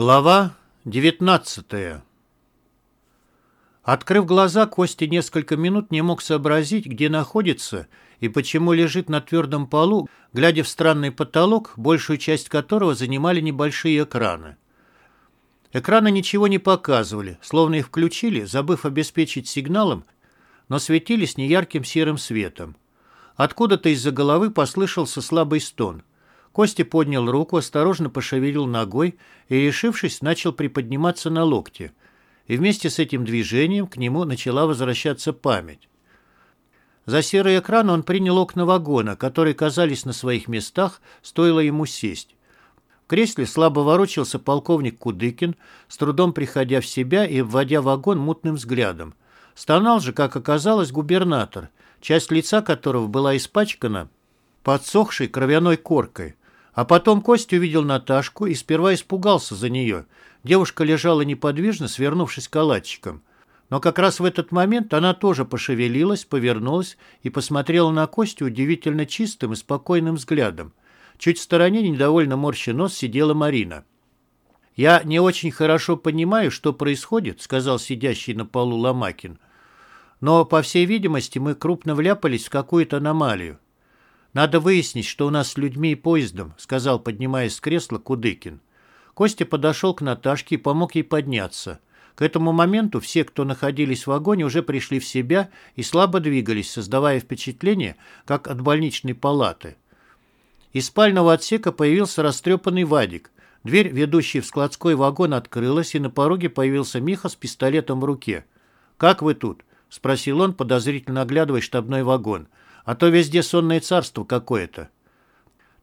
Глава 19 Открыв глаза, Костя несколько минут не мог сообразить, где находится и почему лежит на твердом полу, глядя в странный потолок, большую часть которого занимали небольшие экраны. Экраны ничего не показывали, словно их включили, забыв обеспечить сигналом, но светились неярким серым светом. Откуда-то из-за головы послышался слабый стон. Костя поднял руку, осторожно пошевелил ногой и, решившись, начал приподниматься на локте. И вместе с этим движением к нему начала возвращаться память. За серый экран он принял окна вагона, которые казались на своих местах, стоило ему сесть. В кресле слабо ворочался полковник Кудыкин, с трудом приходя в себя и вводя вагон мутным взглядом. Стонал же, как оказалось, губернатор, часть лица которого была испачкана подсохшей кровяной коркой. А потом Костя увидел Наташку и сперва испугался за нее. Девушка лежала неподвижно, свернувшись калачиком. Но как раз в этот момент она тоже пошевелилась, повернулась и посмотрела на Костю удивительно чистым и спокойным взглядом. Чуть в стороне, недовольно морща нос, сидела Марина. «Я не очень хорошо понимаю, что происходит», — сказал сидящий на полу Ломакин. «Но, по всей видимости, мы крупно вляпались в какую-то аномалию. «Надо выяснить, что у нас с людьми и поездом», — сказал, поднимаясь с кресла Кудыкин. Костя подошел к Наташке и помог ей подняться. К этому моменту все, кто находились в вагоне, уже пришли в себя и слабо двигались, создавая впечатление, как от больничной палаты. Из спального отсека появился растрепанный Вадик. Дверь, ведущая в складской вагон, открылась, и на пороге появился Миха с пистолетом в руке. «Как вы тут?» — спросил он, подозрительно оглядывая штабной вагон. А то везде сонное царство какое-то.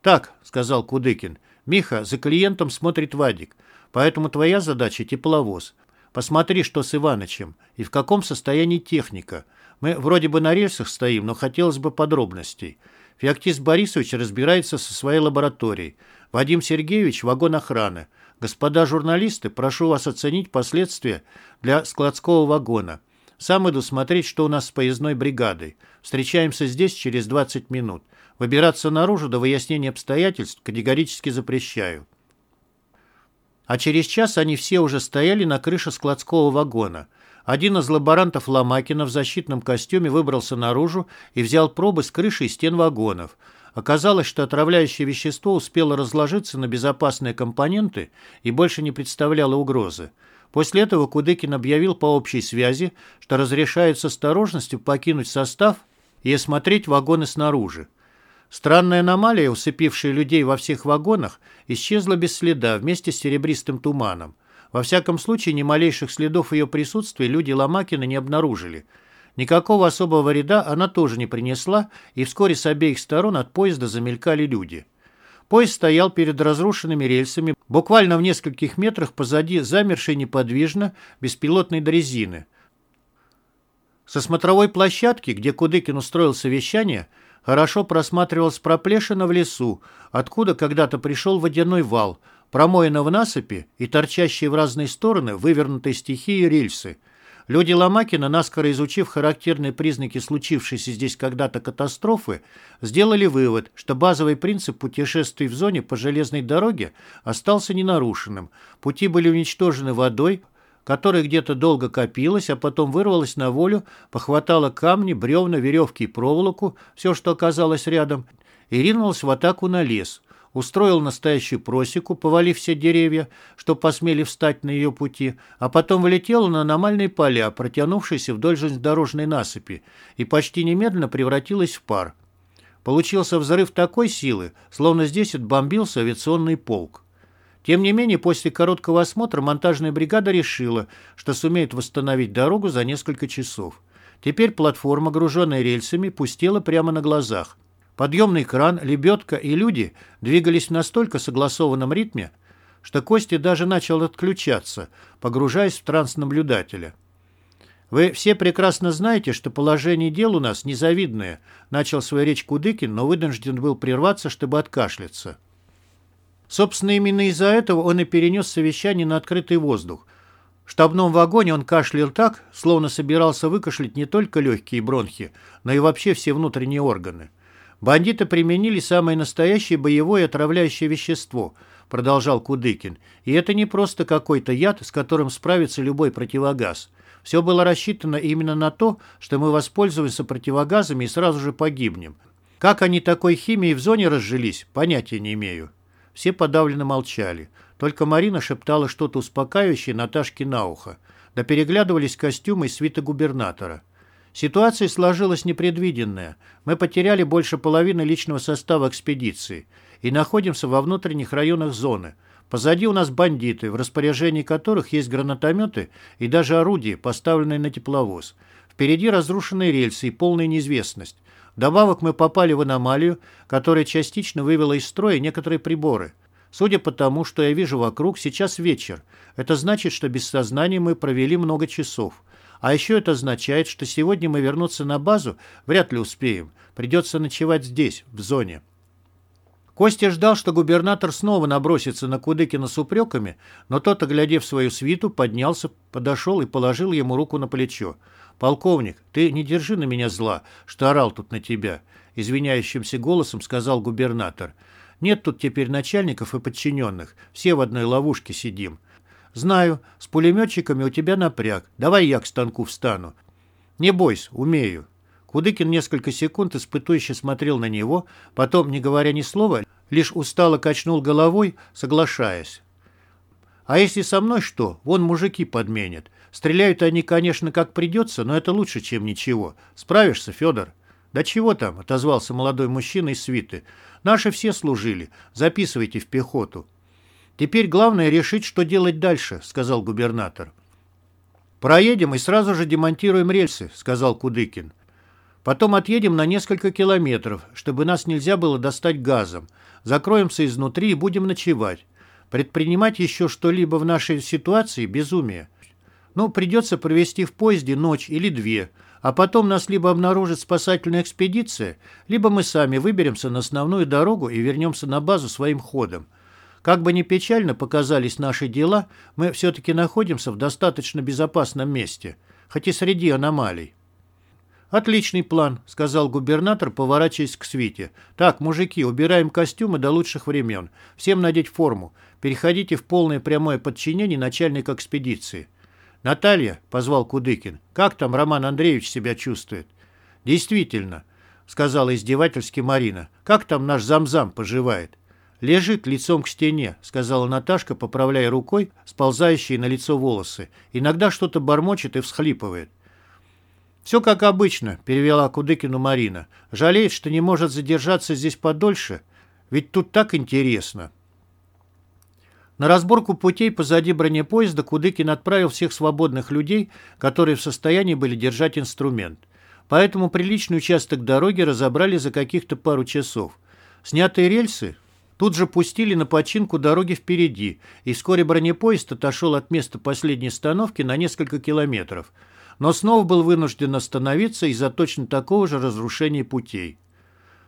Так, сказал Кудыкин, Миха, за клиентом смотрит Вадик, поэтому твоя задача тепловоз. Посмотри, что с Иванычем и в каком состоянии техника. Мы вроде бы на рельсах стоим, но хотелось бы подробностей. Феоктист Борисович разбирается со своей лабораторией. Вадим Сергеевич – вагон охраны. Господа журналисты, прошу вас оценить последствия для складского вагона. Сам иду смотреть, что у нас с поездной бригадой. Встречаемся здесь через 20 минут. Выбираться наружу до выяснения обстоятельств категорически запрещаю. А через час они все уже стояли на крыше складского вагона. Один из лаборантов Ломакина в защитном костюме выбрался наружу и взял пробы с крыши и стен вагонов. Оказалось, что отравляющее вещество успело разложиться на безопасные компоненты и больше не представляло угрозы. После этого Кудыкин объявил по общей связи, что разрешает с осторожностью покинуть состав и осмотреть вагоны снаружи. Странная аномалия, усыпившая людей во всех вагонах, исчезла без следа вместе с серебристым туманом. Во всяком случае, ни малейших следов ее присутствия люди Ломакина не обнаружили. Никакого особого вреда она тоже не принесла, и вскоре с обеих сторон от поезда замелькали люди. Поезд стоял перед разрушенными рельсами, буквально в нескольких метрах позади замершей неподвижно беспилотной дрезины. Со смотровой площадки, где Кудыкин устроил совещание, хорошо просматривалась проплешина в лесу, откуда когда-то пришел водяной вал, промоина в насыпи и торчащие в разные стороны вывернутые стихии рельсы – Люди Ломакина, наскоро изучив характерные признаки случившейся здесь когда-то катастрофы, сделали вывод, что базовый принцип путешествий в зоне по железной дороге остался ненарушенным. Пути были уничтожены водой, которая где-то долго копилась, а потом вырвалась на волю, похватала камни, бревна, веревки и проволоку, все, что оказалось рядом, и ринулась в атаку на лес устроил настоящую просеку, повалив все деревья, что посмели встать на ее пути, а потом влетела на аномальные поля, протянувшиеся вдоль железнодорожной насыпи, и почти немедленно превратилась в пар. Получился взрыв такой силы, словно здесь отбомбился авиационный полк. Тем не менее, после короткого осмотра монтажная бригада решила, что сумеет восстановить дорогу за несколько часов. Теперь платформа, груженная рельсами, пустела прямо на глазах. Подъемный кран, лебедка и люди двигались в настолько согласованном ритме, что Костя даже начал отключаться, погружаясь в транс наблюдателя. «Вы все прекрасно знаете, что положение дел у нас незавидное», начал свою речь Кудыкин, но вынужден был прерваться, чтобы откашляться. Собственно, именно из-за этого он и перенес совещание на открытый воздух. В штабном вагоне он кашлял так, словно собирался выкашлять не только легкие бронхи, но и вообще все внутренние органы. Бандиты применили самое настоящее боевое отравляющее вещество. продолжал Кудыкин. «И это не просто какой-то яд, с которым справится любой противогаз. Все было рассчитано именно на то, что мы воспользуемся противогазами и сразу же погибнем. Как они такой химией в зоне разжились, понятия не имею». Все подавленно молчали. Только Марина шептала что-то успокаивающее Наташке на ухо. Да переглядывались костюмы и свита губернатора. Ситуация сложилась непредвиденная. Мы потеряли больше половины личного состава экспедиции и находимся во внутренних районах зоны. Позади у нас бандиты, в распоряжении которых есть гранатометы и даже орудия, поставленные на тепловоз. Впереди разрушенные рельсы и полная неизвестность. Вдобавок мы попали в аномалию, которая частично вывела из строя некоторые приборы. Судя по тому, что я вижу вокруг, сейчас вечер. Это значит, что без сознания мы провели много часов. А еще это означает, что сегодня мы вернуться на базу вряд ли успеем. Придется ночевать здесь, в зоне. Костя ждал, что губернатор снова набросится на Кудыкина с упреками, но тот, оглядев свою свиту, поднялся, подошел и положил ему руку на плечо. «Полковник, ты не держи на меня зла, что орал тут на тебя», — извиняющимся голосом сказал губернатор. «Нет тут теперь начальников и подчиненных, все в одной ловушке сидим. Знаю, с пулеметчиками у тебя напряг, давай я к станку встану». «Не бойся, умею». Кудыкин несколько секунд испытующе смотрел на него, потом, не говоря ни слова, лишь устало качнул головой, соглашаясь. «А если со мной что? Вон мужики подменят. Стреляют они, конечно, как придется, но это лучше, чем ничего. Справишься, Федор?» «Да чего там?» — отозвался молодой мужчина из свиты. «Наши все служили. Записывайте в пехоту». «Теперь главное решить, что делать дальше», — сказал губернатор. «Проедем и сразу же демонтируем рельсы», — сказал Кудыкин. «Потом отъедем на несколько километров, чтобы нас нельзя было достать газом. Закроемся изнутри и будем ночевать. Предпринимать еще что-либо в нашей ситуации – безумие. Ну, придется провести в поезде ночь или две, а потом нас либо обнаружит спасательная экспедиция, либо мы сами выберемся на основную дорогу и вернемся на базу своим ходом. Как бы ни печально показались наши дела, мы все-таки находимся в достаточно безопасном месте, хоть и среди аномалий. «Отличный план», — сказал губернатор, поворачиваясь к свите. «Так, мужики, убираем костюмы до лучших времен. Всем надеть форму. Переходите в полное прямое подчинение начальника экспедиции». «Наталья», — позвал Кудыкин, — «как там Роман Андреевич себя чувствует?» «Действительно», — сказала издевательски Марина, — «как там наш замзам поживает?» «Лежит лицом к стене», — сказала Наташка, поправляя рукой сползающие на лицо волосы. «Иногда что-то бормочет и всхлипывает». «Все как обычно», — перевела Кудыкину Марина. «Жалеет, что не может задержаться здесь подольше. Ведь тут так интересно». На разборку путей позади бронепоезда Кудыкин отправил всех свободных людей, которые в состоянии были держать инструмент. Поэтому приличный участок дороги разобрали за каких-то пару часов. Снятые рельсы тут же пустили на починку дороги впереди, и вскоре бронепоезд отошел от места последней остановки на несколько километров – но снова был вынужден остановиться из-за точно такого же разрушения путей.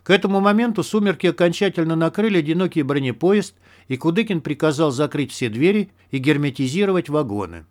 К этому моменту сумерки окончательно накрыли одинокий бронепоезд, и Кудыкин приказал закрыть все двери и герметизировать вагоны.